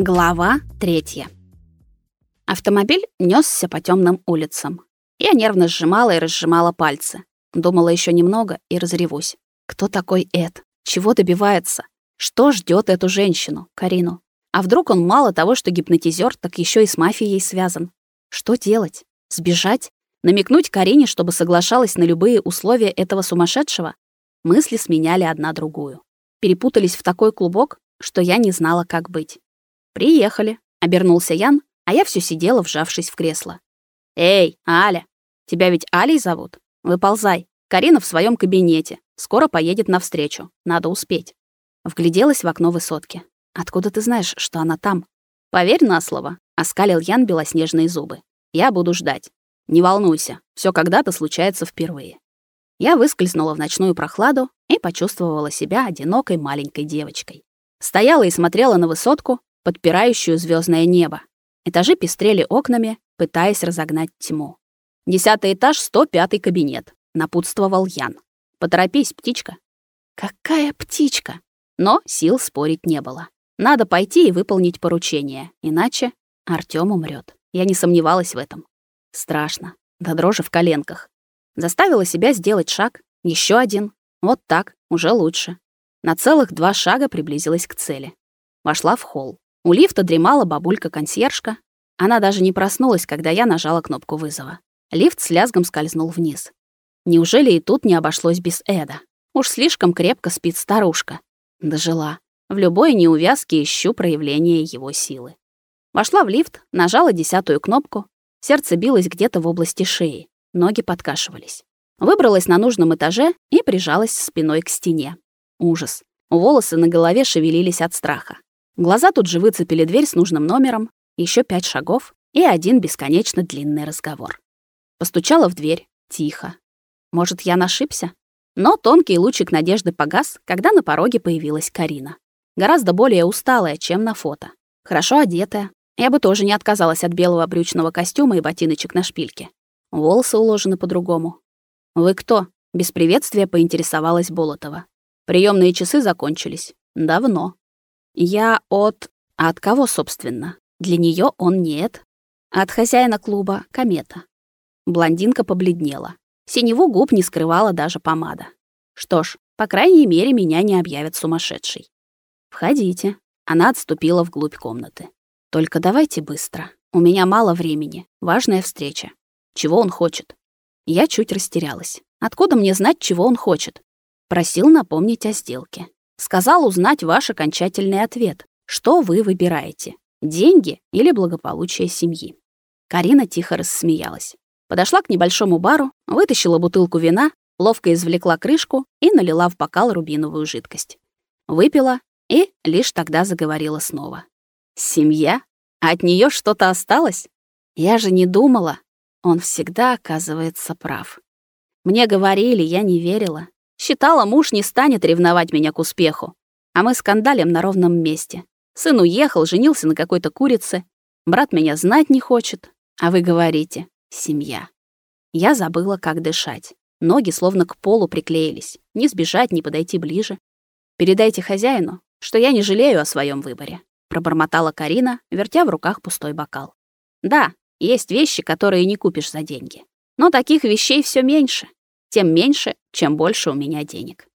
Глава третья. Автомобиль нёсся по тёмным улицам. Я нервно сжимала и разжимала пальцы. Думала ещё немного и разревусь. Кто такой Эд? Чего добивается? Что ждёт эту женщину, Карину? А вдруг он мало того, что гипнотизёр, так ещё и с мафией связан? Что делать? Сбежать? Намекнуть Карине, чтобы соглашалась на любые условия этого сумасшедшего? Мысли сменяли одна другую. Перепутались в такой клубок, что я не знала, как быть. «Приехали», — обернулся Ян, а я все сидела, вжавшись в кресло. «Эй, Аля! Тебя ведь Алей зовут? Выползай. Карина в своем кабинете. Скоро поедет навстречу. Надо успеть». Вгляделась в окно высотки. «Откуда ты знаешь, что она там?» «Поверь на слово», — оскалил Ян белоснежные зубы. «Я буду ждать. Не волнуйся, все когда-то случается впервые». Я выскользнула в ночную прохладу и почувствовала себя одинокой маленькой девочкой. Стояла и смотрела на высотку, подпирающую звездное небо. Этажи пестрели окнами, пытаясь разогнать тьму. «Десятый этаж, 105-й кабинет», — напутствовал Ян. «Поторопись, птичка». «Какая птичка?» Но сил спорить не было. Надо пойти и выполнить поручение, иначе Артём умрет. Я не сомневалась в этом. Страшно, до дрожи в коленках. Заставила себя сделать шаг, еще один. Вот так, уже лучше. На целых два шага приблизилась к цели. Вошла в холл. У лифта дремала бабулька-консьержка. Она даже не проснулась, когда я нажала кнопку вызова. Лифт с лязгом скользнул вниз. Неужели и тут не обошлось без Эда? Уж слишком крепко спит старушка. Дожила. В любой неувязке ищу проявление его силы. Вошла в лифт, нажала десятую кнопку. Сердце билось где-то в области шеи. Ноги подкашивались. Выбралась на нужном этаже и прижалась спиной к стене. Ужас. Волосы на голове шевелились от страха. Глаза тут же выцепили дверь с нужным номером, еще пять шагов и один бесконечно длинный разговор. Постучала в дверь, тихо. Может, я ошибся? Но тонкий лучик надежды погас, когда на пороге появилась Карина. Гораздо более усталая, чем на фото. Хорошо одетая. Я бы тоже не отказалась от белого брючного костюма и ботиночек на шпильке. Волосы уложены по-другому. «Вы кто?» — без приветствия поинтересовалась Болотова. Приемные часы закончились. Давно. Я от... А от кого, собственно? Для нее он нет. От хозяина клуба «Комета». Блондинка побледнела. Синеву губ не скрывала даже помада. Что ж, по крайней мере, меня не объявят сумасшедшей. «Входите». Она отступила вглубь комнаты. «Только давайте быстро. У меня мало времени. Важная встреча. Чего он хочет?» Я чуть растерялась. Откуда мне знать, чего он хочет? Просил напомнить о сделке. Сказал узнать ваш окончательный ответ. Что вы выбираете? Деньги или благополучие семьи? Карина тихо рассмеялась. Подошла к небольшому бару, вытащила бутылку вина, ловко извлекла крышку и налила в бокал рубиновую жидкость. Выпила и лишь тогда заговорила снова. Семья? От нее что-то осталось? Я же не думала. Он всегда оказывается прав. Мне говорили, я не верила. Считала, муж не станет ревновать меня к успеху. А мы скандалим на ровном месте. Сын уехал, женился на какой-то курице. Брат меня знать не хочет. А вы говорите «семья». Я забыла, как дышать. Ноги словно к полу приклеились. Не сбежать, не подойти ближе. Передайте хозяину, что я не жалею о своем выборе. Пробормотала Карина, вертя в руках пустой бокал. Да, есть вещи, которые не купишь за деньги. Но таких вещей все меньше тем меньше, чем больше у меня денег.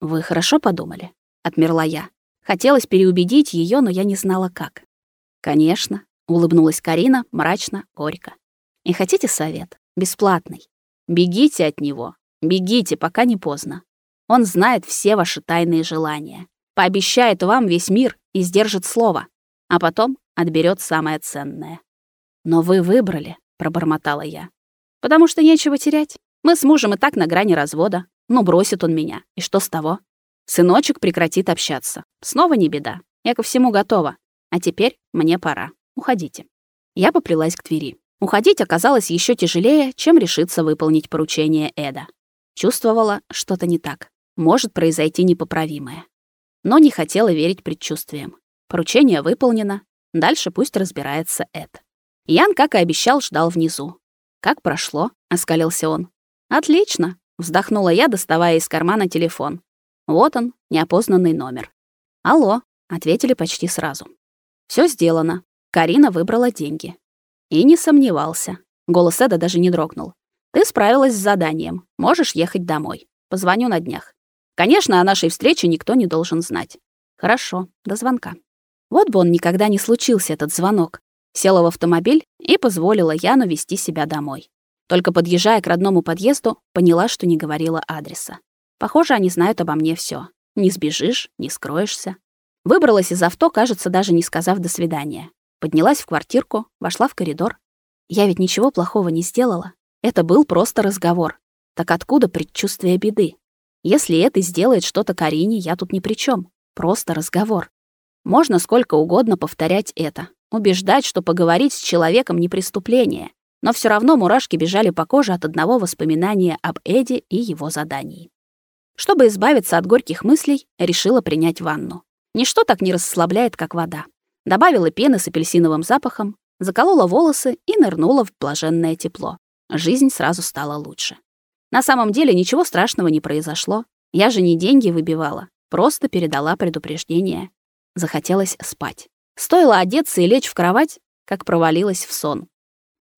Вы хорошо подумали? Отмерла я. Хотелось переубедить ее, но я не знала как. Конечно, улыбнулась Карина, мрачно, горько. И хотите совет? Бесплатный. Бегите от него. Бегите, пока не поздно. Он знает все ваши тайные желания. Пообещает вам весь мир и сдержит слово, а потом отберет самое ценное. Но вы выбрали, пробормотала я. Потому что нечего терять. Мы с мужем и так на грани развода. Ну, бросит он меня. И что с того? Сыночек прекратит общаться. Снова не беда. Я ко всему готова. А теперь мне пора. Уходите. Я поплелась к двери. Уходить оказалось еще тяжелее, чем решиться выполнить поручение Эда. Чувствовала, что-то не так. Может произойти непоправимое. Но не хотела верить предчувствиям. Поручение выполнено. Дальше пусть разбирается Эд. Ян, как и обещал, ждал внизу. «Как прошло?» — оскалился он. «Отлично», — вздохнула я, доставая из кармана телефон. Вот он, неопознанный номер. «Алло», — ответили почти сразу. Все сделано. Карина выбрала деньги. И не сомневался. Голос Эда даже не дрогнул. Ты справилась с заданием. Можешь ехать домой. Позвоню на днях. Конечно, о нашей встрече никто не должен знать. Хорошо, до звонка. Вот бы он никогда не случился этот звонок. Села в автомобиль и позволила Яну вести себя домой. Только подъезжая к родному подъезду, поняла, что не говорила адреса. Похоже, они знают обо мне все. Не сбежишь, не скроешься. Выбралась из авто, кажется, даже не сказав «до свидания». Поднялась в квартирку, вошла в коридор. Я ведь ничего плохого не сделала. Это был просто разговор. Так откуда предчувствие беды? Если это сделает что-то Карине, я тут ни при чем. Просто разговор. Можно сколько угодно повторять это, убеждать, что поговорить с человеком не преступление, но все равно мурашки бежали по коже от одного воспоминания об Эде и его задании. Чтобы избавиться от горьких мыслей, решила принять ванну. Ничто так не расслабляет, как вода. Добавила пены с апельсиновым запахом, заколола волосы и нырнула в блаженное тепло. Жизнь сразу стала лучше. На самом деле ничего страшного не произошло. Я же не деньги выбивала, просто передала предупреждение. Захотелось спать. Стоило одеться и лечь в кровать, как провалилась в сон.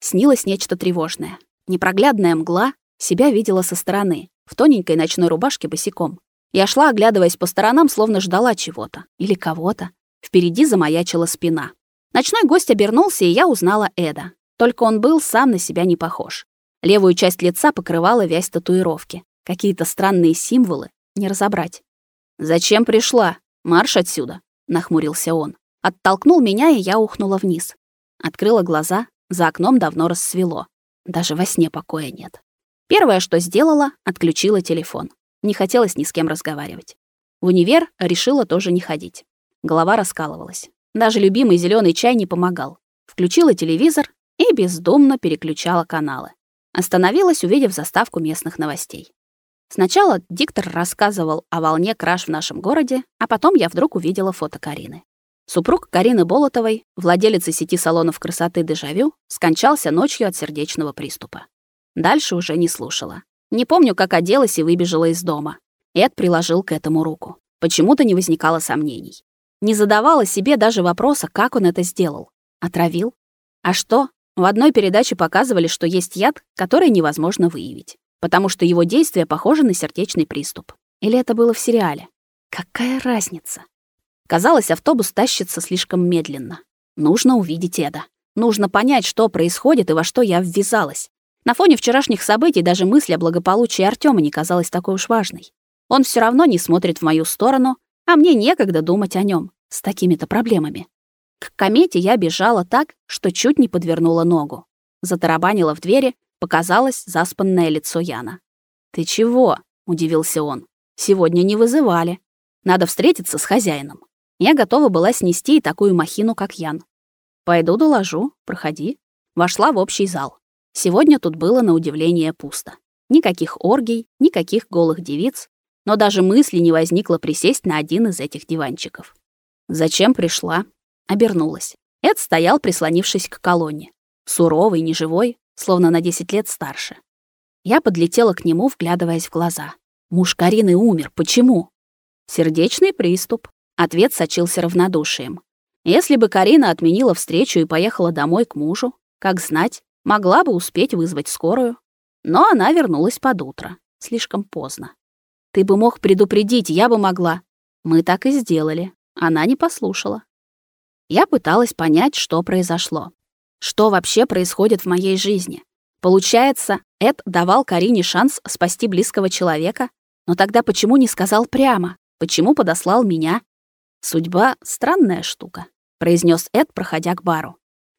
Снилось нечто тревожное. Непроглядная мгла, себя видела со стороны, в тоненькой ночной рубашке босиком. Я шла, оглядываясь по сторонам, словно ждала чего-то или кого-то. Впереди замаячила спина. Ночной гость обернулся, и я узнала Эда. Только он был сам на себя не похож. Левую часть лица покрывала вязь татуировки. Какие-то странные символы, не разобрать. «Зачем пришла? Марш отсюда!» — нахмурился он. Оттолкнул меня, и я ухнула вниз. Открыла глаза, за окном давно рассвело. Даже во сне покоя нет. Первое, что сделала, отключила телефон. Не хотелось ни с кем разговаривать. В универ решила тоже не ходить. Голова раскалывалась. Даже любимый зеленый чай не помогал. Включила телевизор и бездумно переключала каналы. Остановилась, увидев заставку местных новостей. Сначала диктор рассказывал о волне краж в нашем городе, а потом я вдруг увидела фото Карины. Супруг Карины Болотовой, владелицы сети салонов красоты «Дежавю», скончался ночью от сердечного приступа. Дальше уже не слушала. Не помню, как оделась и выбежала из дома. Эд приложил к этому руку. Почему-то не возникало сомнений. Не задавала себе даже вопроса, как он это сделал. Отравил? А что? В одной передаче показывали, что есть яд, который невозможно выявить, потому что его действие похоже на сердечный приступ. Или это было в сериале? Какая разница? Казалось, автобус тащится слишком медленно. Нужно увидеть Эда. Нужно понять, что происходит и во что я ввязалась. На фоне вчерашних событий даже мысль о благополучии Артёма не казалась такой уж важной. Он всё равно не смотрит в мою сторону, а мне некогда думать о нём с такими-то проблемами. К комете я бежала так, что чуть не подвернула ногу. Затарабанила в двери, показалось заспанное лицо Яна. «Ты чего?» — удивился он. «Сегодня не вызывали. Надо встретиться с хозяином». Я готова была снести и такую махину, как Ян. «Пойду доложу, проходи». Вошла в общий зал. Сегодня тут было на удивление пусто. Никаких оргий, никаких голых девиц, но даже мысли не возникло присесть на один из этих диванчиков. Зачем пришла? Обернулась. Эд стоял, прислонившись к колонне. Суровый, неживой, словно на 10 лет старше. Я подлетела к нему, вглядываясь в глаза. Муж Карины умер. Почему? Сердечный приступ. Ответ сочился равнодушием. Если бы Карина отменила встречу и поехала домой к мужу, как знать, Могла бы успеть вызвать скорую, но она вернулась под утро, слишком поздно. Ты бы мог предупредить, я бы могла. Мы так и сделали. Она не послушала. Я пыталась понять, что произошло. Что вообще происходит в моей жизни? Получается, Эд давал Карине шанс спасти близкого человека, но тогда почему не сказал прямо? Почему подослал меня? Судьба — странная штука, произнес Эд, проходя к бару.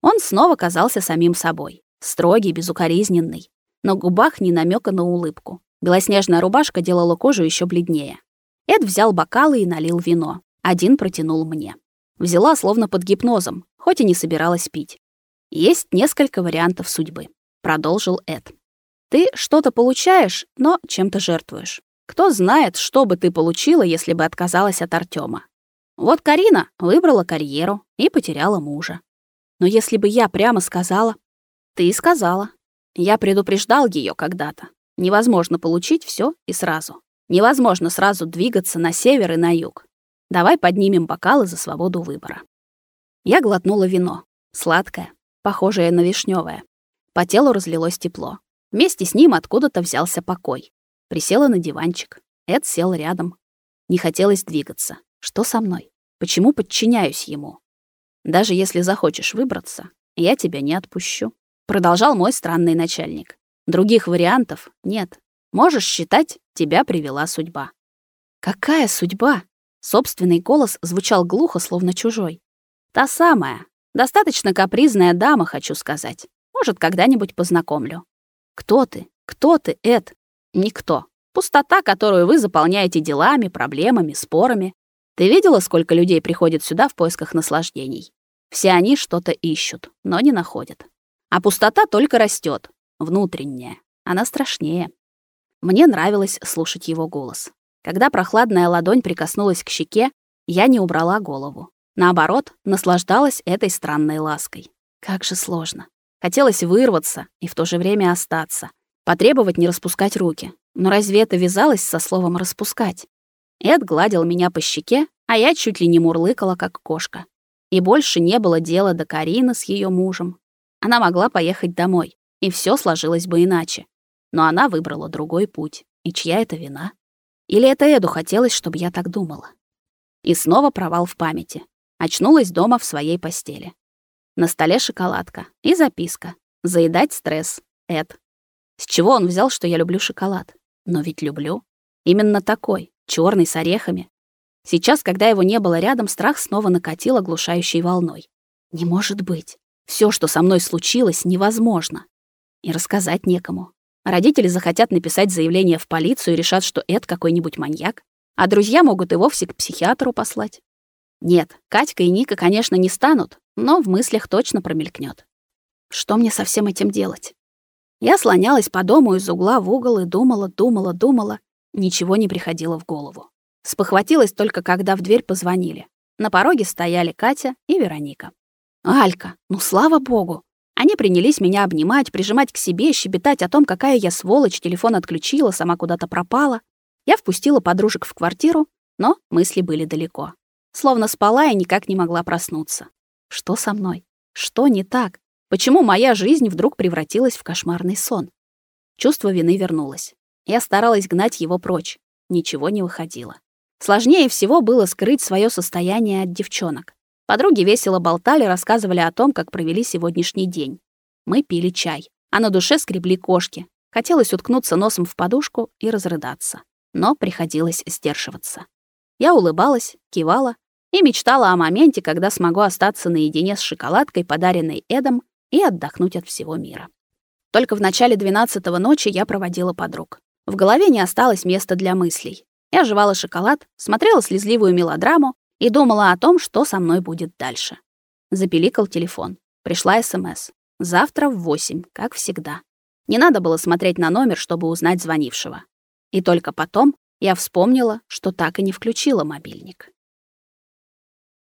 Он снова казался самим собой строгий, безукоризненный. На губах ни намека на улыбку. Белоснежная рубашка делала кожу еще бледнее. Эд взял бокалы и налил вино. Один протянул мне. Взяла словно под гипнозом, хоть и не собиралась пить. Есть несколько вариантов судьбы, продолжил Эд. Ты что-то получаешь, но чем-то жертвуешь. Кто знает, что бы ты получила, если бы отказалась от Артема. Вот Карина выбрала карьеру и потеряла мужа. Но если бы я прямо сказала, ты сказала. Я предупреждал ее когда-то. Невозможно получить все и сразу. Невозможно сразу двигаться на север и на юг. Давай поднимем бокалы за свободу выбора. Я глотнула вино. Сладкое, похожее на вишневое. По телу разлилось тепло. Вместе с ним откуда-то взялся покой. Присела на диванчик. Эд сел рядом. Не хотелось двигаться. Что со мной? Почему подчиняюсь ему? Даже если захочешь выбраться, я тебя не отпущу, продолжал мой странный начальник. Других вариантов нет. Можешь считать, тебя привела судьба. Какая судьба? Собственный голос звучал глухо, словно чужой. Та самая, достаточно капризная дама, хочу сказать. Может, когда-нибудь познакомлю. Кто ты? Кто ты, Эд? Никто. Пустота, которую вы заполняете делами, проблемами, спорами. Ты видела, сколько людей приходит сюда в поисках наслаждений? Все они что-то ищут, но не находят. А пустота только растет, внутренняя. Она страшнее. Мне нравилось слушать его голос. Когда прохладная ладонь прикоснулась к щеке, я не убрала голову. Наоборот, наслаждалась этой странной лаской. Как же сложно. Хотелось вырваться и в то же время остаться. Потребовать не распускать руки. Но разве это вязалось со словом «распускать»? Эд гладил меня по щеке, а я чуть ли не мурлыкала, как кошка. И больше не было дела до Карины с ее мужем. Она могла поехать домой, и все сложилось бы иначе. Но она выбрала другой путь. И чья это вина? Или это Эду хотелось, чтобы я так думала? И снова провал в памяти. Очнулась дома в своей постели. На столе шоколадка и записка. Заедать стресс. Эд. С чего он взял, что я люблю шоколад? Но ведь люблю. Именно такой, черный с орехами. Сейчас, когда его не было рядом, страх снова накатил оглушающей волной. Не может быть. Все, что со мной случилось, невозможно. И рассказать некому. Родители захотят написать заявление в полицию и решат, что Эд какой-нибудь маньяк, а друзья могут и вовсе к психиатру послать. Нет, Катька и Ника, конечно, не станут, но в мыслях точно промелькнет. Что мне со всем этим делать? Я слонялась по дому из угла в угол и думала, думала, думала. Ничего не приходило в голову. Спохватилась только, когда в дверь позвонили. На пороге стояли Катя и Вероника. «Алька, ну слава богу!» Они принялись меня обнимать, прижимать к себе, щебетать о том, какая я сволочь, телефон отключила, сама куда-то пропала. Я впустила подружек в квартиру, но мысли были далеко. Словно спала и никак не могла проснуться. Что со мной? Что не так? Почему моя жизнь вдруг превратилась в кошмарный сон? Чувство вины вернулось. Я старалась гнать его прочь. Ничего не выходило. Сложнее всего было скрыть свое состояние от девчонок. Подруги весело болтали, рассказывали о том, как провели сегодняшний день. Мы пили чай, а на душе скребли кошки. Хотелось уткнуться носом в подушку и разрыдаться. Но приходилось сдерживаться. Я улыбалась, кивала и мечтала о моменте, когда смогу остаться наедине с шоколадкой, подаренной Эдом, и отдохнуть от всего мира. Только в начале 12-го ночи я проводила подруг. В голове не осталось места для мыслей. Я жевала шоколад, смотрела слезливую мелодраму и думала о том, что со мной будет дальше. Запиликал телефон. Пришла СМС. Завтра в 8, как всегда. Не надо было смотреть на номер, чтобы узнать звонившего. И только потом я вспомнила, что так и не включила мобильник.